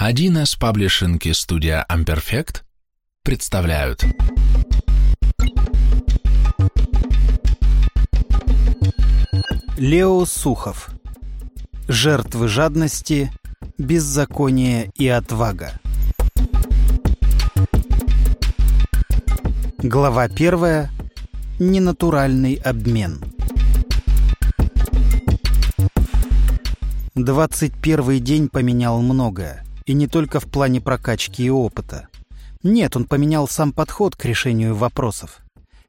Один из паблишинки студия Amperfect представляют Лео Сухов Жертвы жадности, беззаконие и отвага Глава первая. Ненатуральный обмен. 21 день поменял многое, и не только в плане прокачки и опыта. Нет, он поменял сам подход к решению вопросов.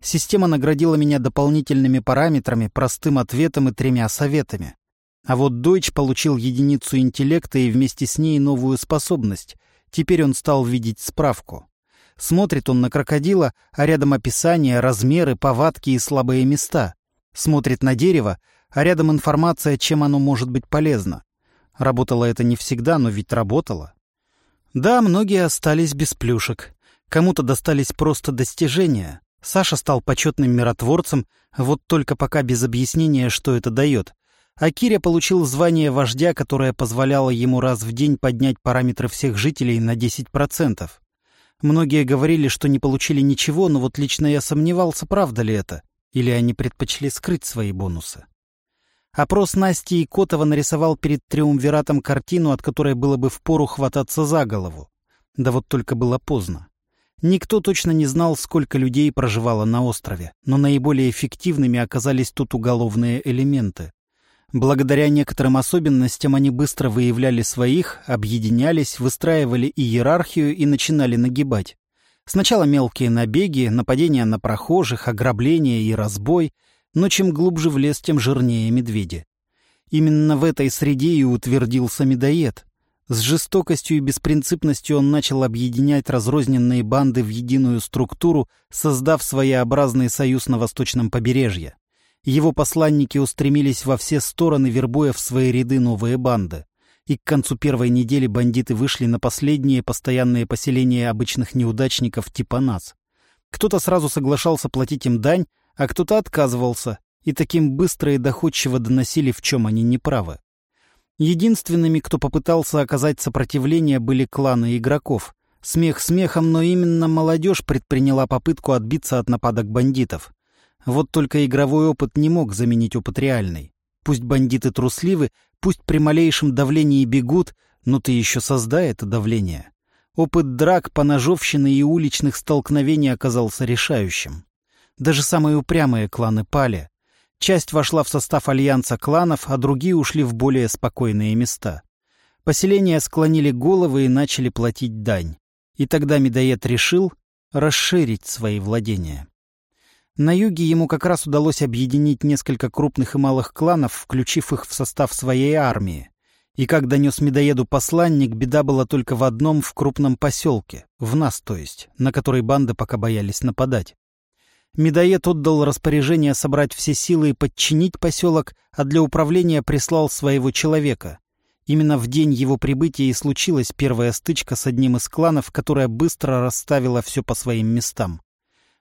Система наградила меня дополнительными параметрами, простым ответом и тремя советами. А вот Дойч получил единицу интеллекта и вместе с ней новую способность. Теперь он стал видеть справку. Смотрит он на крокодила, а рядом описание, размеры, повадки и слабые места. Смотрит на дерево, а рядом информация, чем оно может быть полезно. Работало это не всегда, но ведь работало. Да, многие остались без плюшек. Кому-то достались просто достижения. Саша стал почетным миротворцем, вот только пока без объяснения, что это дает. А Киря получил звание вождя, которое позволяло ему раз в день поднять параметры всех жителей на 10%. Многие говорили, что не получили ничего, но вот лично я сомневался, правда ли это. Или они предпочли скрыть свои бонусы. Опрос Насти и Котова нарисовал перед Триумвиратом картину, от которой было бы впору хвататься за голову. Да вот только было поздно. Никто точно не знал, сколько людей проживало на острове, но наиболее эффективными оказались тут уголовные элементы. Благодаря некоторым особенностям они быстро выявляли своих, объединялись, выстраивали иерархию и начинали нагибать. Сначала мелкие набеги, нападения на прохожих, ограбления и разбой — но чем глубже в лес, тем жирнее медведи. Именно в этой среде и утвердился медоед. С жестокостью и беспринципностью он начал объединять разрозненные банды в единую структуру, создав своеобразный союз на восточном побережье. Его посланники устремились во все стороны, вербуя в свои ряды новые банды. И к концу первой недели бандиты вышли на последние постоянные поселения обычных неудачников типа нас. Кто-то сразу соглашался платить им дань, а кто-то отказывался, и таким быстро и доходчиво доносили, в чем они неправы. Единственными, кто попытался оказать сопротивление, были кланы игроков. Смех смехом, но именно молодежь предприняла попытку отбиться от нападок бандитов. Вот только игровой опыт не мог заменить опыт реальный. Пусть бандиты трусливы, пусть при малейшем давлении бегут, но ты еще создай это давление. Опыт драк, поножовщины и уличных столкновений оказался решающим. Даже самые упрямые кланы пали. Часть вошла в состав альянса кланов, а другие ушли в более спокойные места. Поселения склонили головы и начали платить дань. И тогда медоед решил расширить свои владения. На юге ему как раз удалось объединить несколько крупных и малых кланов, включив их в состав своей армии. И как донес медоеду посланник, беда была только в одном в крупном поселке, в нас, то есть, на который банды пока боялись нападать. Медоед отдал распоряжение собрать все силы и подчинить поселок, а для управления прислал своего человека. Именно в день его прибытия и случилась первая стычка с одним из кланов, которая быстро расставила все по своим местам.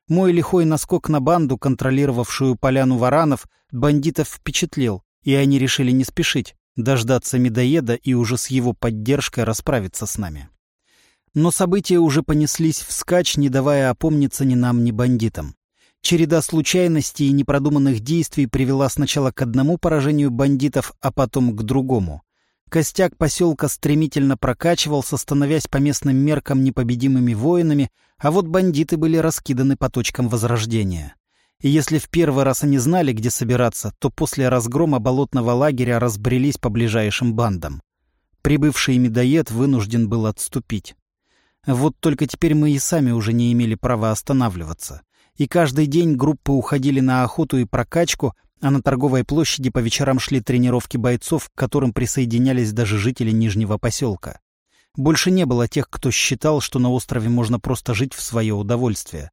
Мой лихой наскок на банду, контролировавшую поляну варанов, бандитов впечатлил, и они решили не спешить, дождаться медоеда и уже с его поддержкой расправиться с нами. Но события уже понеслись вскачь, не давая опомниться ни нам, ни бандитам. Череда случайностей и непродуманных действий привела сначала к одному поражению бандитов, а потом к другому. Костяк поселка стремительно прокачивался, становясь по местным меркам непобедимыми воинами, а вот бандиты были раскиданы по точкам возрождения. И если в первый раз они знали, где собираться, то после разгрома болотного лагеря разбрелись по ближайшим бандам. Прибывший медоед вынужден был отступить. Вот только теперь мы и сами уже не имели права останавливаться и каждый день группы уходили на охоту и прокачку, а на торговой площади по вечерам шли тренировки бойцов, к которым присоединялись даже жители Нижнего поселка. Больше не было тех, кто считал, что на острове можно просто жить в свое удовольствие.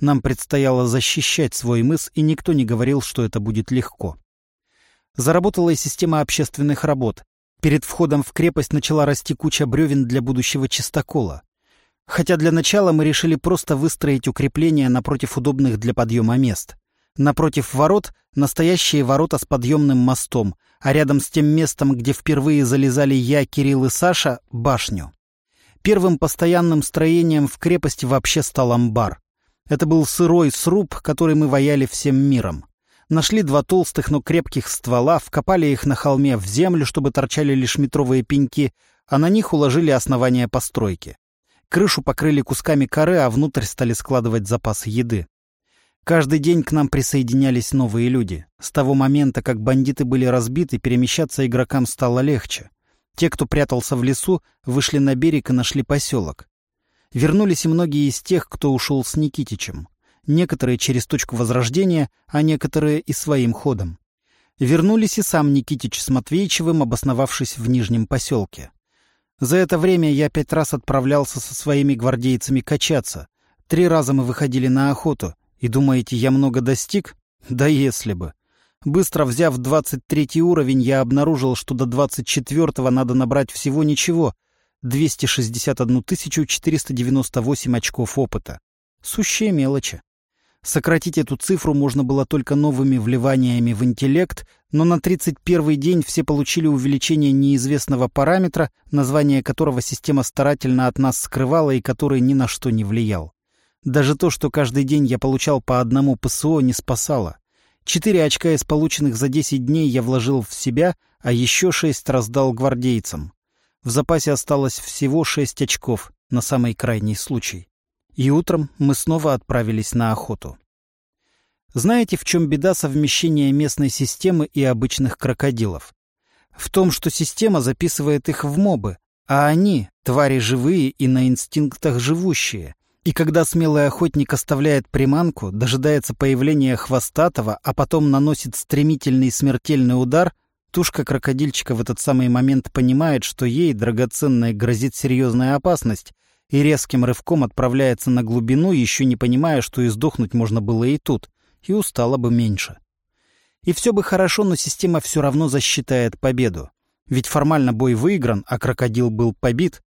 Нам предстояло защищать свой мыс, и никто не говорил, что это будет легко. Заработала и система общественных работ. Перед входом в крепость начала расти куча бревен для будущего чистокола. Хотя для начала мы решили просто выстроить укрепления напротив удобных для подъема мест. Напротив ворот — настоящие ворота с подъемным мостом, а рядом с тем местом, где впервые залезали я, Кирилл и Саша — башню. Первым постоянным строением в крепости вообще стал амбар. Это был сырой сруб, который мы ваяли всем миром. Нашли два толстых, но крепких ствола, вкопали их на холме в землю, чтобы торчали лишь метровые пеньки, а на них уложили основания постройки. Крышу покрыли кусками коры, а внутрь стали складывать запасы еды. Каждый день к нам присоединялись новые люди. С того момента, как бандиты были разбиты, перемещаться игрокам стало легче. Те, кто прятался в лесу, вышли на берег и нашли поселок. Вернулись и многие из тех, кто ушел с Никитичем некоторые через точку возрождения, а некоторые и своим ходом. Вернулись и сам Никитич с Матвеичевым, обосновавшись в Нижнем поселке. За это время я пять раз отправлялся со своими гвардейцами качаться. Три раза мы выходили на охоту. И думаете, я много достиг? Да если бы. Быстро взяв 23 уровень, я обнаружил, что до 24 надо набрать всего ничего — 261 498 очков опыта. Сущие мелочи. Сократить эту цифру можно было только новыми вливаниями в интеллект, но на 31 день все получили увеличение неизвестного параметра, название которого система старательно от нас скрывала и который ни на что не влиял. Даже то, что каждый день я получал по одному ПСО, не спасало. Четыре очка из полученных за 10 дней я вложил в себя, а еще шесть раздал гвардейцам. В запасе осталось всего шесть очков на самый крайний случай и утром мы снова отправились на охоту. Знаете, в чем беда совмещения местной системы и обычных крокодилов? В том, что система записывает их в мобы, а они — твари живые и на инстинктах живущие. И когда смелый охотник оставляет приманку, дожидается появления хвостатого, а потом наносит стремительный смертельный удар, тушка крокодильчика в этот самый момент понимает, что ей, драгоценной, грозит серьезная опасность, и резким рывком отправляется на глубину, еще не понимая, что и сдохнуть можно было и тут, и устало бы меньше. И все бы хорошо, но система все равно засчитает победу. Ведь формально бой выигран, а крокодил был побит.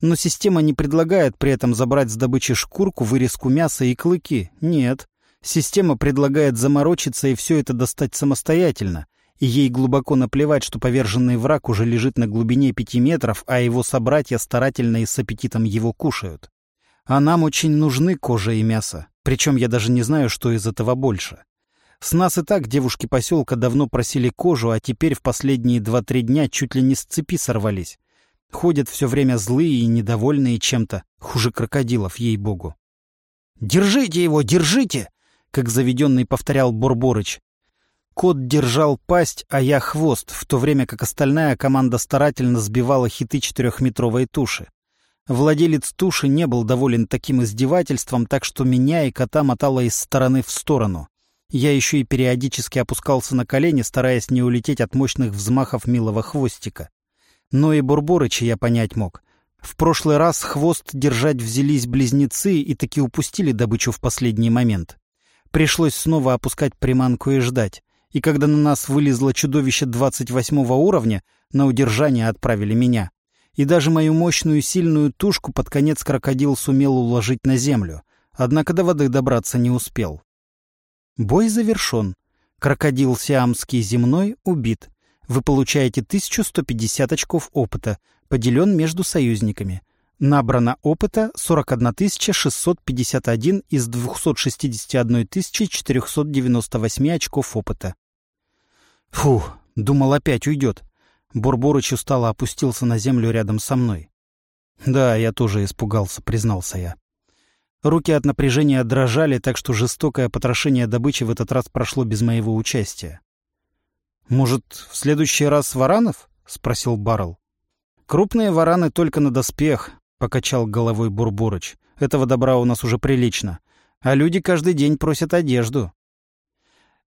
Но система не предлагает при этом забрать с добычи шкурку, вырезку мяса и клыки. Нет. Система предлагает заморочиться и все это достать самостоятельно, и ей глубоко наплевать, что поверженный враг уже лежит на глубине пяти метров, а его собратья старательно и с аппетитом его кушают. А нам очень нужны кожа и мясо, причем я даже не знаю, что из этого больше. С нас и так девушки поселка давно просили кожу, а теперь в последние два-три дня чуть ли не с цепи сорвались. Ходят все время злые и недовольные чем-то, хуже крокодилов, ей-богу. «Держите его, держите!» — как заведенный повторял Борборыч. Кот держал пасть, а я хвост, в то время как остальная команда старательно сбивала хиты четырехметровой туши. Владелец туши не был доволен таким издевательством, так что меня и кота мотало из стороны в сторону. Я еще и периодически опускался на колени, стараясь не улететь от мощных взмахов милого хвостика. Но и Бурборыча я понять мог. В прошлый раз хвост держать взялись близнецы и таки упустили добычу в последний момент. Пришлось снова опускать приманку и ждать и когда на нас вылезло чудовище двадцать восьмого уровня, на удержание отправили меня. И даже мою мощную сильную тушку под конец крокодил сумел уложить на землю, однако до воды добраться не успел. Бой завершен. Крокодил сиамский земной убит. Вы получаете 1150 очков опыта, поделен между союзниками. Набрано опыта 41 651 из 261 498 очков опыта. Фу, думал, опять уйдет. Бурборыч устало опустился на землю рядом со мной. Да, я тоже испугался, признался я. Руки от напряжения дрожали, так что жестокое потрошение добычи в этот раз прошло без моего участия. «Может, в следующий раз варанов?» — спросил Баррел. «Крупные вараны только на доспех», — покачал головой Бурборыч. «Этого добра у нас уже прилично. А люди каждый день просят одежду».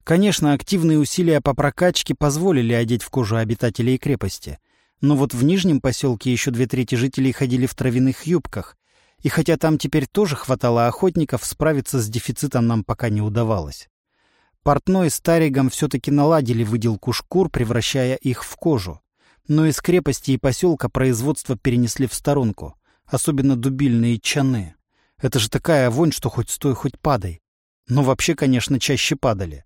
Конечно, активные усилия по прокачке позволили одеть в кожу обитателей крепости. Но вот в Нижнем поселке еще две трети жителей ходили в травяных юбках. И хотя там теперь тоже хватало охотников, справиться с дефицитом нам пока не удавалось. Портной с Таригом все-таки наладили выделку шкур, превращая их в кожу. Но из крепости и поселка производство перенесли в сторонку, особенно дубильные чаны. Это же такая вонь, что хоть стой, хоть падай. Но вообще, конечно, чаще падали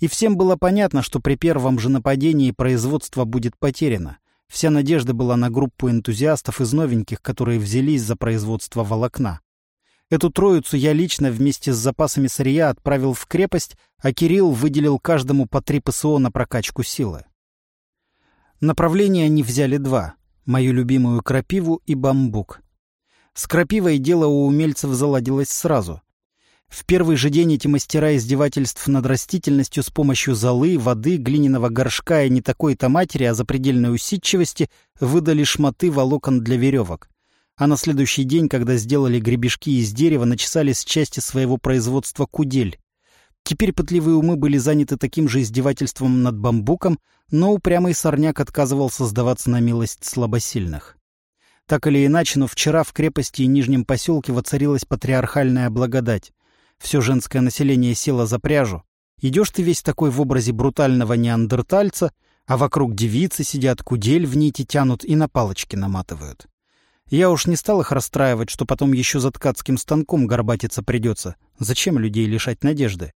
и всем было понятно, что при первом же нападении производство будет потеряно. Вся надежда была на группу энтузиастов из новеньких, которые взялись за производство волокна. Эту троицу я лично вместе с запасами сырья отправил в крепость, а Кирилл выделил каждому по три ПСО на прокачку силы. Направления они взяли два — мою любимую крапиву и бамбук. С крапивой дело у умельцев заладилось сразу. В первый же день эти мастера издевательств над растительностью с помощью золы, воды, глиняного горшка и не такой-то матери, а запредельной усидчивости выдали шматы волокон для веревок. А на следующий день, когда сделали гребешки из дерева, начесали с части своего производства кудель. Теперь пытливые умы были заняты таким же издевательством над бамбуком, но упрямый сорняк отказывался сдаваться на милость слабосильных. Так или иначе, но вчера в крепости и Нижнем поселке воцарилась патриархальная благодать. Все женское население село за пряжу. Идешь ты весь такой в образе брутального неандертальца, а вокруг девицы сидят, кудель в нити тянут и на палочки наматывают. Я уж не стал их расстраивать, что потом еще за ткацким станком горбатиться придется. Зачем людей лишать надежды?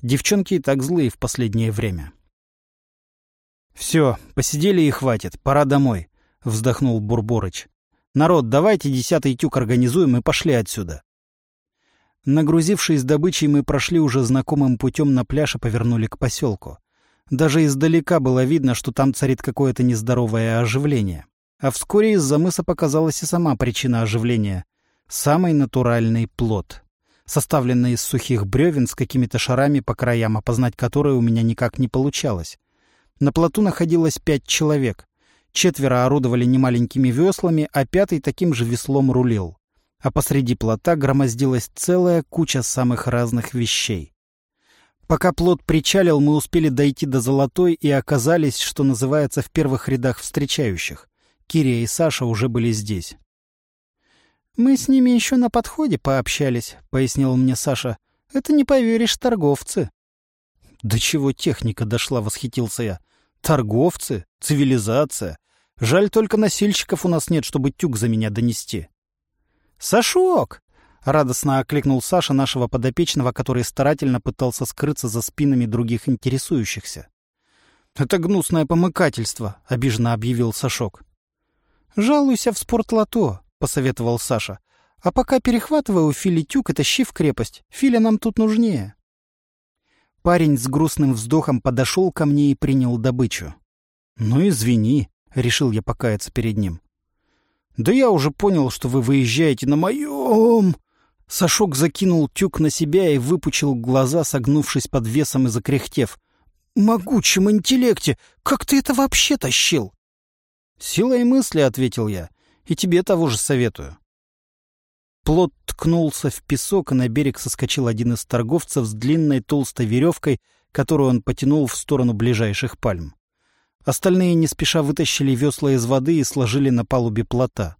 Девчонки и так злые в последнее время. «Все, посидели и хватит, пора домой», — вздохнул Бурборыч. «Народ, давайте десятый тюк организуем и пошли отсюда». Нагрузившись добычей, мы прошли уже знакомым путем на пляж и повернули к поселку. Даже издалека было видно, что там царит какое-то нездоровое оживление. А вскоре из-за мыса показалась и сама причина оживления — самый натуральный плод, составленный из сухих бревен с какими-то шарами по краям, опознать которые у меня никак не получалось. На плоту находилось пять человек. Четверо орудовали немаленькими веслами, а пятый таким же веслом рулил а посреди плота громоздилась целая куча самых разных вещей. Пока плот причалил, мы успели дойти до Золотой и оказались, что называется, в первых рядах встречающих. Кирия и Саша уже были здесь. «Мы с ними еще на подходе пообщались», — пояснил мне Саша. «Это не поверишь, торговцы». «До чего техника дошла?» — восхитился я. «Торговцы? Цивилизация? Жаль, только носильщиков у нас нет, чтобы тюк за меня донести». «Сашок!» — радостно окликнул Саша нашего подопечного, который старательно пытался скрыться за спинами других интересующихся. «Это гнусное помыкательство», — обиженно объявил Сашок. «Жалуйся в спортлото», — посоветовал Саша. «А пока перехватывай у Фили тюк и тащи в крепость. Филя нам тут нужнее». Парень с грустным вздохом подошел ко мне и принял добычу. «Ну, извини», — решил я покаяться перед ним. «Да я уже понял, что вы выезжаете на моем...» Сашок закинул тюк на себя и выпучил глаза, согнувшись под весом и закряхтев. «Могучем интеллекте! Как ты это вообще тащил?» «Силой мысли», — ответил я, — «и тебе того же советую». Плот ткнулся в песок, и на берег соскочил один из торговцев с длинной толстой веревкой, которую он потянул в сторону ближайших пальм. Остальные не спеша вытащили весла из воды и сложили на палубе плота.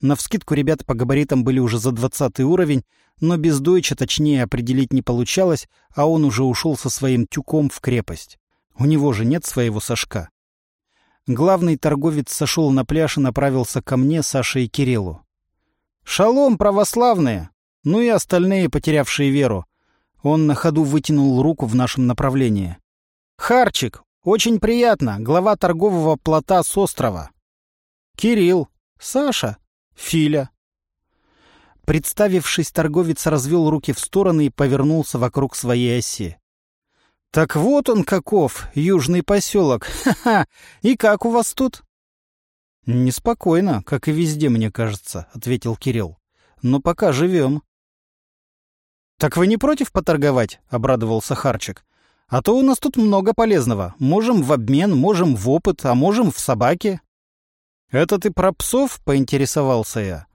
Навскидку ребята по габаритам были уже за двадцатый уровень, но без дойча точнее определить не получалось, а он уже ушел со своим тюком в крепость. У него же нет своего Сашка. Главный торговец сошел на пляж и направился ко мне, Саше и Кириллу. «Шалом, православные! Ну и остальные, потерявшие веру!» Он на ходу вытянул руку в нашем направлении. «Харчик, очень приятно, глава торгового плота с острова. Кирилл, Саша, Филя. Представившись, торговец развел руки в стороны и повернулся вокруг своей оси. «Так вот он каков, южный поселок. Ха-ха! И как у вас тут?» «Неспокойно, как и везде, мне кажется», — ответил Кирилл. «Но пока живем». «Так вы не против поторговать?» — обрадовался Харчик. А то у нас тут много полезного. Можем в обмен, можем в опыт, а можем в собаке». «Это ты про псов?» — поинтересовался я.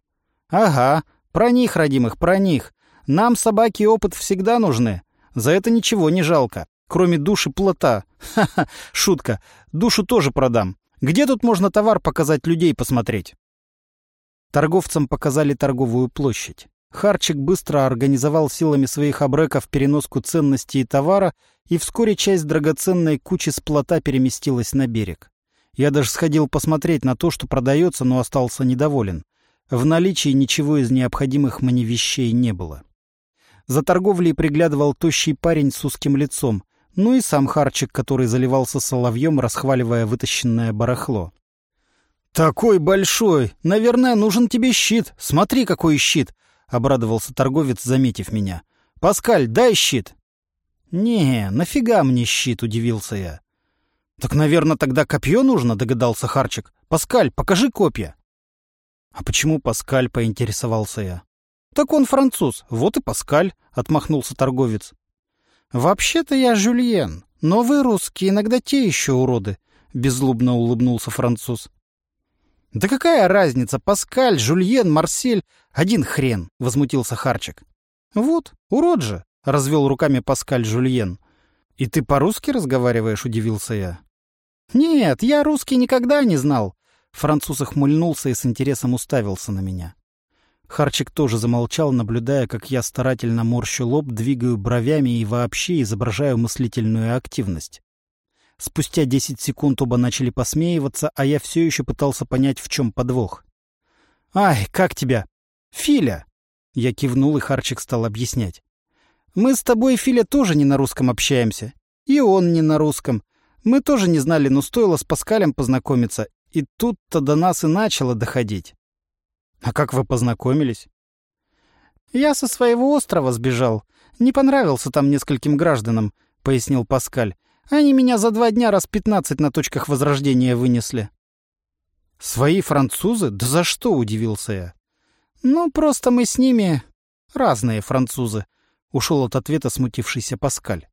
«Ага, про них, родимых, про них. Нам собаки и опыт всегда нужны. За это ничего не жалко, кроме души плота. Ха-ха, шутка. Душу тоже продам. Где тут можно товар показать, людей посмотреть?» Торговцам показали торговую площадь. Харчик быстро организовал силами своих обреков переноску ценностей и товара, и вскоре часть драгоценной кучи с плота переместилась на берег. Я даже сходил посмотреть на то, что продается, но остался недоволен. В наличии ничего из необходимых мне вещей не было. За торговлей приглядывал тощий парень с узким лицом, ну и сам Харчик, который заливался соловьем, расхваливая вытащенное барахло. «Такой большой! Наверное, нужен тебе щит. Смотри, какой щит!» — обрадовался торговец, заметив меня. «Паскаль, дай щит!» «Не, нафига мне щит?» — удивился я. «Так, наверное, тогда копье нужно?» — догадался Харчик. «Паскаль, покажи копья!» «А почему Паскаль?» — поинтересовался я. «Так он француз, вот и Паскаль», — отмахнулся торговец. «Вообще-то я Жюльен, но вы, русские, иногда те еще уроды», — беззлобно улыбнулся француз. «Да какая разница, Паскаль, Жульен, Марсель, один хрен!» — возмутился Харчик. «Вот, урод же!» — развел руками Паскаль Жульен. «И ты по-русски разговариваешь?» — удивился я. «Нет, я русский никогда не знал!» Француз охмыльнулся и с интересом уставился на меня. Харчик тоже замолчал, наблюдая, как я старательно морщу лоб, двигаю бровями и вообще изображаю мыслительную активность. Спустя десять секунд оба начали посмеиваться, а я все еще пытался понять, в чем подвох. «Ай, как тебя?» «Филя!» Я кивнул, и Харчик стал объяснять. «Мы с тобой, Филя, тоже не на русском общаемся. И он не на русском. Мы тоже не знали, но стоило с Паскалем познакомиться, и тут-то до нас и начало доходить». «А как вы познакомились?» «Я со своего острова сбежал. Не понравился там нескольким гражданам», — пояснил Паскаль. Они меня за два дня раз пятнадцать на точках возрождения вынесли. Свои французы? Да за что, удивился я. Ну, просто мы с ними разные французы, ушел от ответа смутившийся Паскаль.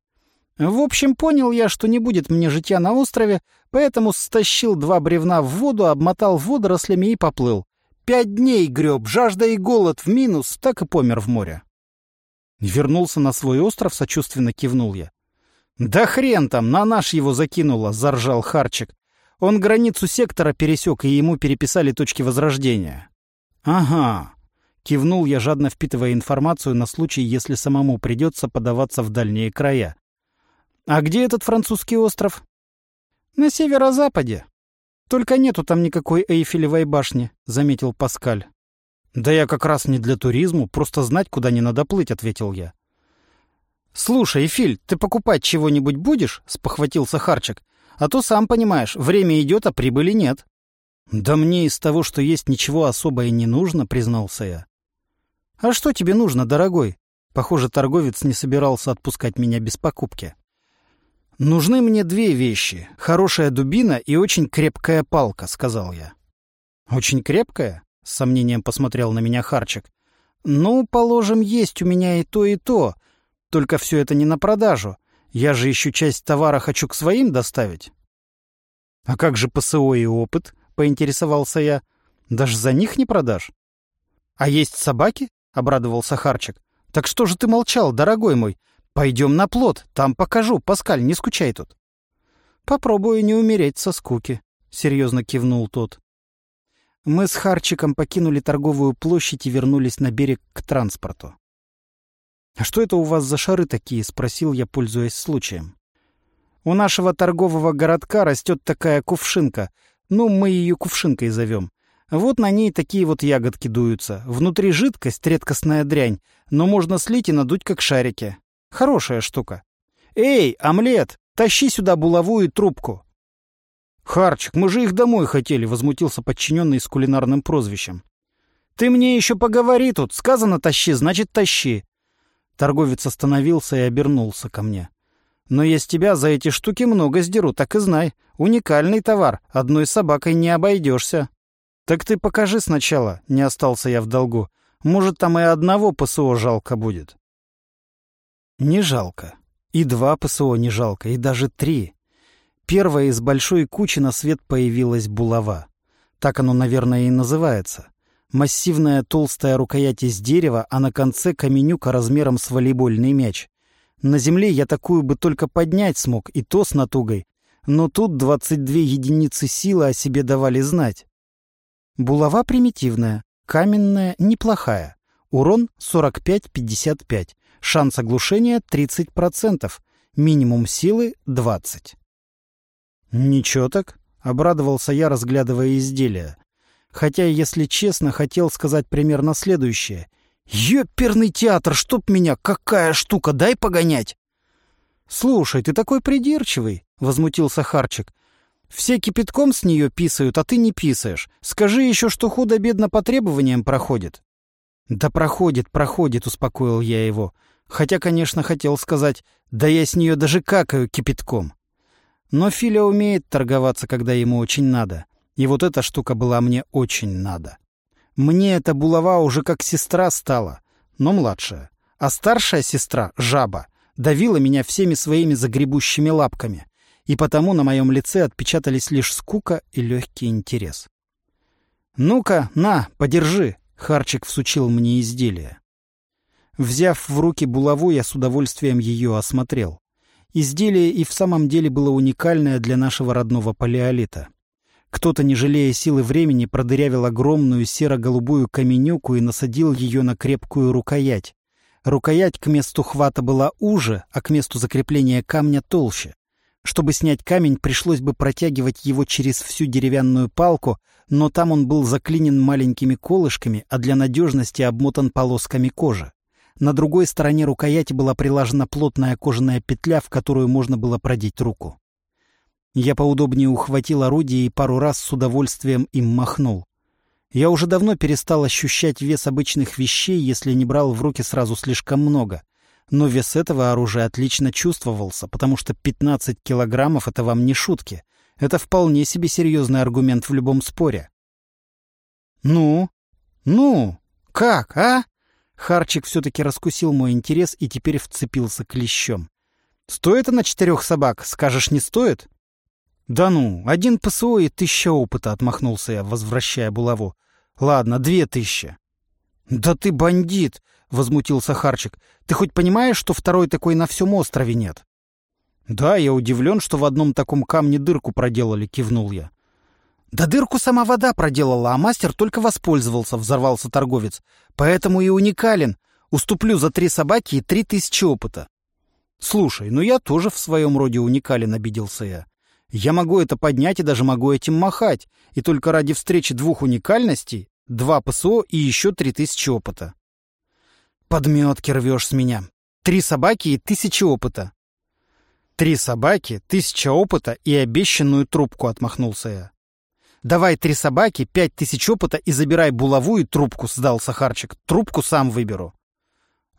В общем, понял я, что не будет мне житья на острове, поэтому стащил два бревна в воду, обмотал водорослями и поплыл. Пять дней греб, жажда и голод в минус, так и помер в море. Вернулся на свой остров, сочувственно кивнул я. «Да хрен там, на наш его закинуло», — заржал Харчик. Он границу сектора пересек, и ему переписали точки возрождения. «Ага», — кивнул я, жадно впитывая информацию на случай, если самому придется подаваться в дальние края. «А где этот французский остров?» «На северо-западе. Только нету там никакой Эйфелевой башни», — заметил Паскаль. «Да я как раз не для туризму, просто знать, куда не надо плыть», — ответил я. «Слушай, Филь, ты покупать чего-нибудь будешь?» — спохватился Харчик. «А то, сам понимаешь, время идет, а прибыли нет». «Да мне из того, что есть, ничего особо и не нужно», — признался я. «А что тебе нужно, дорогой?» Похоже, торговец не собирался отпускать меня без покупки. «Нужны мне две вещи — хорошая дубина и очень крепкая палка», — сказал я. «Очень крепкая?» — с сомнением посмотрел на меня Харчик. «Ну, положим, есть у меня и то, и то, только все это не на продажу. Я же еще часть товара хочу к своим доставить. — А как же ПСО и опыт? — поинтересовался я. — Даже за них не продашь? — А есть собаки? — обрадовался Харчик. — Так что же ты молчал, дорогой мой? Пойдем на плот, там покажу. Паскаль, не скучай тут. — Попробую не умереть со скуки, — серьезно кивнул тот. Мы с Харчиком покинули торговую площадь и вернулись на берег к транспорту. «А что это у вас за шары такие?» — спросил я, пользуясь случаем. «У нашего торгового городка растет такая кувшинка. Ну, мы ее кувшинкой зовем. Вот на ней такие вот ягодки дуются. Внутри жидкость, редкостная дрянь, но можно слить и надуть, как шарики. Хорошая штука. Эй, омлет, тащи сюда булаву и трубку!» «Харчик, мы же их домой хотели», — возмутился подчиненный с кулинарным прозвищем. «Ты мне еще поговори тут. Сказано тащи, значит тащи. Торговец остановился и обернулся ко мне. «Но я с тебя за эти штуки много сдеру, так и знай. Уникальный товар, одной собакой не обойдешься». «Так ты покажи сначала», — не остался я в долгу. «Может, там и одного ПСО жалко будет». Не жалко. И два ПСО не жалко, и даже три. Первая из большой кучи на свет появилась булава. Так оно, наверное, и называется. Массивная толстая рукоять из дерева, а на конце каменюка размером с волейбольный мяч. На земле я такую бы только поднять смог, и то с натугой. Но тут 22 единицы силы о себе давали знать. Булава примитивная, каменная неплохая. Урон 45-55. Шанс оглушения 30%. Минимум силы 20. «Ничего так», — обрадовался я, разглядывая изделие. Хотя, если честно, хотел сказать примерно следующее. «Ёперный театр, чтоб меня! Какая штука! Дай погонять!» «Слушай, ты такой придирчивый!» — возмутился Харчик. Все кипятком с нее писают, а ты не писаешь. Скажи еще, что худо-бедно по требованиям проходит». «Да проходит, проходит», — успокоил я его. Хотя, конечно, хотел сказать, да я с нее даже какаю кипятком. Но Филя умеет торговаться, когда ему очень надо. И вот эта штука была мне очень надо. Мне эта булава уже как сестра стала, но младшая. А старшая сестра, жаба, давила меня всеми своими загребущими лапками. И потому на моем лице отпечатались лишь скука и легкий интерес. «Ну-ка, на, подержи!» — Харчик всучил мне изделие. Взяв в руки булаву, я с удовольствием ее осмотрел. Изделие и в самом деле было уникальное для нашего родного палеолита. Кто-то, не жалея силы времени, продырявил огромную серо-голубую каменюку и насадил ее на крепкую рукоять. Рукоять к месту хвата была уже, а к месту закрепления камня толще. Чтобы снять камень, пришлось бы протягивать его через всю деревянную палку, но там он был заклинен маленькими колышками, а для надежности обмотан полосками кожи. На другой стороне рукояти была прилажена плотная кожаная петля, в которую можно было продеть руку. Я поудобнее ухватил орудие и пару раз с удовольствием им махнул. Я уже давно перестал ощущать вес обычных вещей, если не брал в руки сразу слишком много. Но вес этого оружия отлично чувствовался, потому что 15 килограммов — это вам не шутки. Это вполне себе серьезный аргумент в любом споре. «Ну? Ну? Как, а?» Харчик все-таки раскусил мой интерес и теперь вцепился клещом. «Стоит она четырех собак? Скажешь, не стоит?» «Да ну, один ПСО и тысяча опыта», — отмахнулся я, возвращая булаву. «Ладно, две тысячи». «Да ты бандит!» — возмутился Харчик. «Ты хоть понимаешь, что второй такой на всем острове нет?» «Да, я удивлен, что в одном таком камне дырку проделали», — кивнул я. «Да дырку сама вода проделала, а мастер только воспользовался», — взорвался торговец. «Поэтому и уникален. Уступлю за три собаки и три тысячи опыта». «Слушай, ну я тоже в своем роде уникален», — обиделся я. «Я могу это поднять и даже могу этим махать. И только ради встречи двух уникальностей, два ПСО и еще три тысячи опыта». «Подметки рвешь с меня. Три собаки и тысячи опыта». «Три собаки, тысяча опыта и обещанную трубку», — отмахнулся я. «Давай три собаки, пять тысяч опыта и забирай булаву и трубку», — сдал Сахарчик. «Трубку сам выберу».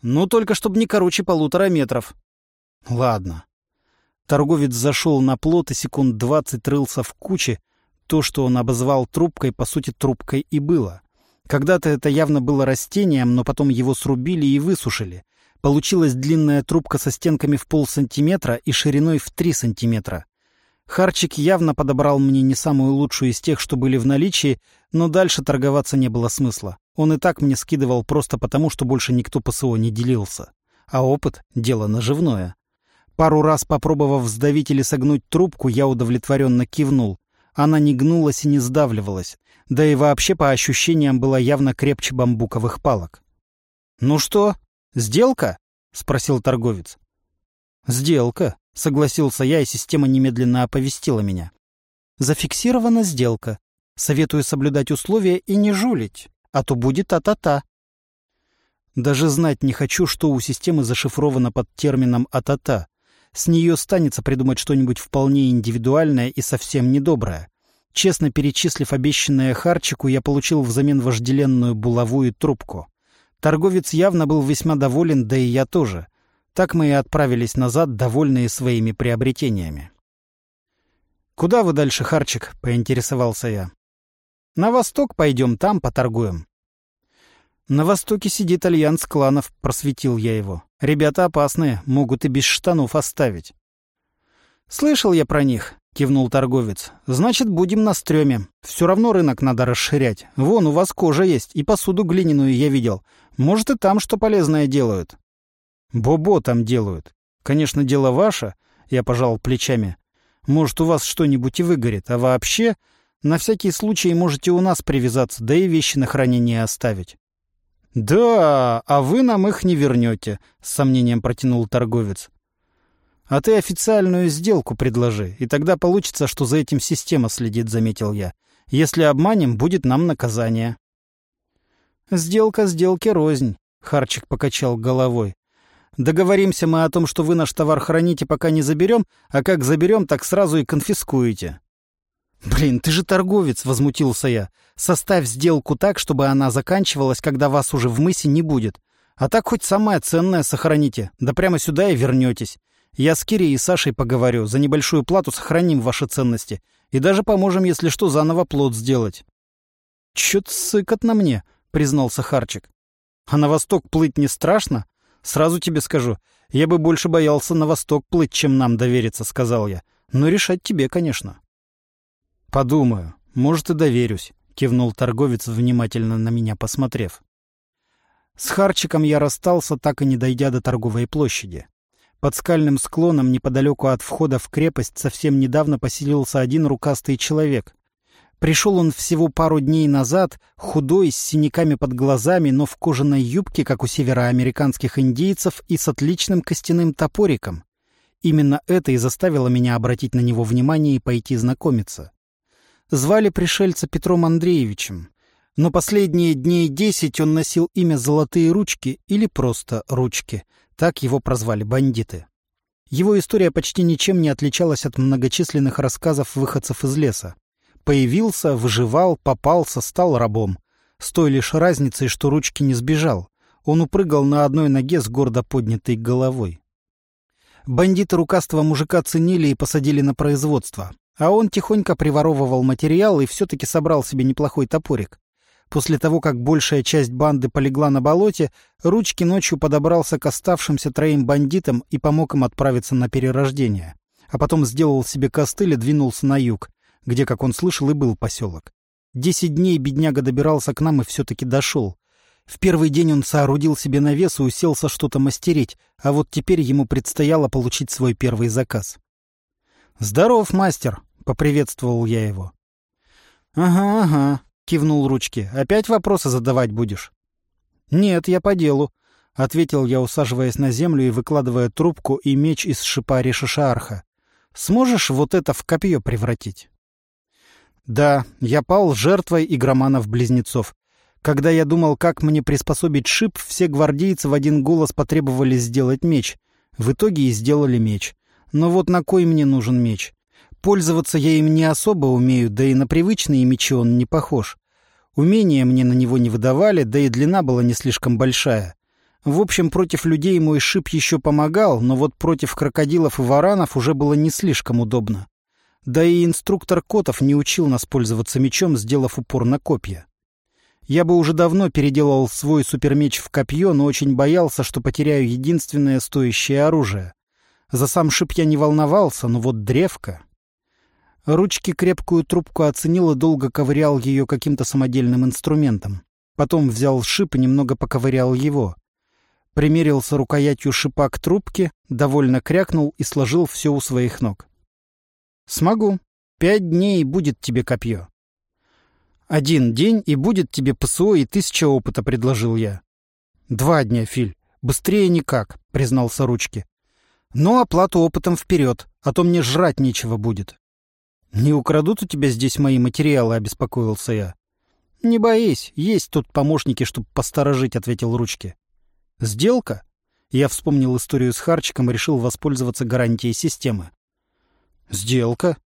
«Ну, только чтобы не короче полутора метров». «Ладно». Торговец зашел на плот и секунд двадцать рылся в куче. То, что он обозвал трубкой, по сути, трубкой и было. Когда-то это явно было растением, но потом его срубили и высушили. Получилась длинная трубка со стенками в полсантиметра и шириной в три сантиметра. Харчик явно подобрал мне не самую лучшую из тех, что были в наличии, но дальше торговаться не было смысла. Он и так мне скидывал просто потому, что больше никто ПСО не делился. А опыт — дело наживное. Пару раз попробовав сдавить или согнуть трубку, я удовлетворенно кивнул. Она не гнулась и не сдавливалась, да и вообще по ощущениям была явно крепче бамбуковых палок. «Ну что, сделка?» — спросил торговец. «Сделка», — согласился я, и система немедленно оповестила меня. «Зафиксирована сделка. Советую соблюдать условия и не жулить, а то будет а-та-та». Даже знать не хочу, что у системы зашифровано под термином «а-та-та». С нее станется придумать что-нибудь вполне индивидуальное и совсем недоброе. Честно перечислив обещанное Харчику, я получил взамен вожделенную булавую трубку. Торговец явно был весьма доволен, да и я тоже. Так мы и отправились назад, довольные своими приобретениями. «Куда вы дальше, Харчик?» — поинтересовался я. «На восток пойдем, там поторгуем». «На востоке сидит альянс кланов», — просветил я его. «Ребята опасные, могут и без штанов оставить». «Слышал я про них», — кивнул торговец. «Значит, будем на стреме. Все равно рынок надо расширять. Вон, у вас кожа есть, и посуду глиняную я видел. Может, и там что полезное делают». Бобо там делают. Конечно, дело ваше, я пожал плечами. Может, у вас что-нибудь и выгорит, а вообще, на всякий случай можете у нас привязаться, да и вещи на хранение оставить. «Да, а вы нам их не вернете», — с сомнением протянул торговец. «А ты официальную сделку предложи, и тогда получится, что за этим система следит», — заметил я. «Если обманем, будет нам наказание». «Сделка сделке рознь», — Харчик покачал головой. Договоримся мы о том, что вы наш товар храните, пока не заберем, а как заберем, так сразу и конфискуете». «Блин, ты же торговец!» — возмутился я. «Составь сделку так, чтобы она заканчивалась, когда вас уже в мысе не будет. А так хоть самое ценное сохраните, да прямо сюда и вернетесь. Я с Кирей и Сашей поговорю, за небольшую плату сохраним ваши ценности. И даже поможем, если что, заново плод сделать». «Чё-то сыкот на мне», — признался Харчик. «А на восток плыть не страшно? Сразу тебе скажу, я бы больше боялся на восток плыть, чем нам довериться», — сказал я. «Но решать тебе, конечно». «Подумаю. Может, и доверюсь», — кивнул торговец, внимательно на меня посмотрев. С Харчиком я расстался, так и не дойдя до торговой площади. Под скальным склоном неподалеку от входа в крепость совсем недавно поселился один рукастый человек. Пришел он всего пару дней назад, худой, с синяками под глазами, но в кожаной юбке, как у североамериканских индейцев, и с отличным костяным топориком. Именно это и заставило меня обратить на него внимание и пойти знакомиться. Звали пришельца Петром Андреевичем, но последние дней десять он носил имя «Золотые ручки» или просто «Ручки», так его прозвали бандиты. Его история почти ничем не отличалась от многочисленных рассказов выходцев из леса. Появился, выживал, попался, стал рабом. С той лишь разницей, что ручки не сбежал. Он упрыгал на одной ноге с гордо поднятой головой. Бандиты рукастого мужика ценили и посадили на производство. А он тихонько приворовывал материал и все-таки собрал себе неплохой топорик. После того, как большая часть банды полегла на болоте, Ручки ночью подобрался к оставшимся троим бандитам и помог им отправиться на перерождение. А потом сделал себе костыль и двинулся на юг, где, как он слышал, и был поселок. Десять дней бедняга добирался к нам и все-таки дошел. В первый день он соорудил себе навес и уселся что-то мастерить, а вот теперь ему предстояло получить свой первый заказ. «Здоров, мастер!» — поприветствовал я его. «Ага, ага», — кивнул ручки. «Опять вопросы задавать будешь?» «Нет, я по делу», — ответил я, усаживаясь на землю и выкладывая трубку и меч из шипа Ришишаарха. «Сможешь вот это в копье превратить?» «Да, я пал жертвой игроманов-близнецов. Когда я думал, как мне приспособить шип, все гвардейцы в один голос потребовали сделать меч. В итоге и сделали меч. Но вот на кой мне нужен меч? Пользоваться я им не особо умею, да и на привычные мечи он не похож. Умения мне на него не выдавали, да и длина была не слишком большая. В общем, против людей мой шип еще помогал, но вот против крокодилов и варанов уже было не слишком удобно. Да и инструктор Котов не учил нас пользоваться мечом, сделав упор на копья. Я бы уже давно переделал свой супермеч в копье, но очень боялся, что потеряю единственное стоящее оружие. За сам шип я не волновался, но вот древко... Ручки крепкую трубку оценил и долго ковырял ее каким-то самодельным инструментом. Потом взял шип и немного поковырял его. Примерился рукоятью шипа к трубке, довольно крякнул и сложил все у своих ног. «Смогу. Пять дней будет тебе копье». «Один день и будет тебе ПСО и тысяча опыта», — предложил я. «Два дня, Филь. Быстрее никак», — признался Ручки. «Но оплату опытом вперед, а то мне жрать нечего будет». «Не украдут у тебя здесь мои материалы?» — обеспокоился я. «Не боись, есть тут помощники, чтобы посторожить», — ответил Ручки. «Сделка?» Я вспомнил историю с Харчиком и решил воспользоваться гарантией системы. «Сделка?»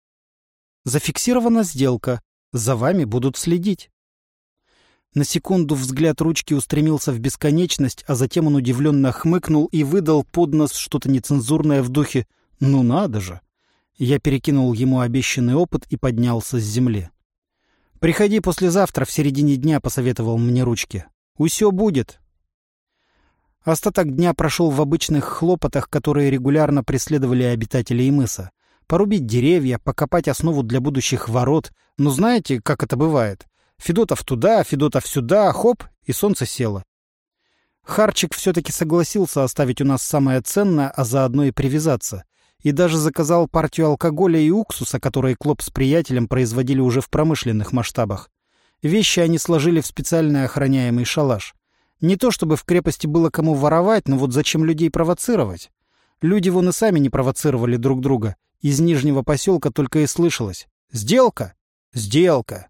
«Зафиксирована сделка. За вами будут следить». На секунду взгляд ручки устремился в бесконечность, а затем он удивленно хмыкнул и выдал под нос что-то нецензурное в духе «Ну надо же!». Я перекинул ему обещанный опыт и поднялся с земли. «Приходи послезавтра в середине дня», — посоветовал мне ручки. «Усё будет». Остаток дня прошел в обычных хлопотах, которые регулярно преследовали обитателей мыса. Порубить деревья, покопать основу для будущих ворот. Ну знаете, как это бывает? Федотов туда, Федотов сюда, хоп, и солнце село. Харчик все-таки согласился оставить у нас самое ценное, а заодно и привязаться и даже заказал партию алкоголя и уксуса, которые Клоп с приятелем производили уже в промышленных масштабах. Вещи они сложили в специальный охраняемый шалаш. Не то чтобы в крепости было кому воровать, но вот зачем людей провоцировать? Люди вон и сами не провоцировали друг друга. Из Нижнего поселка только и слышалось. «Сделка! Сделка!»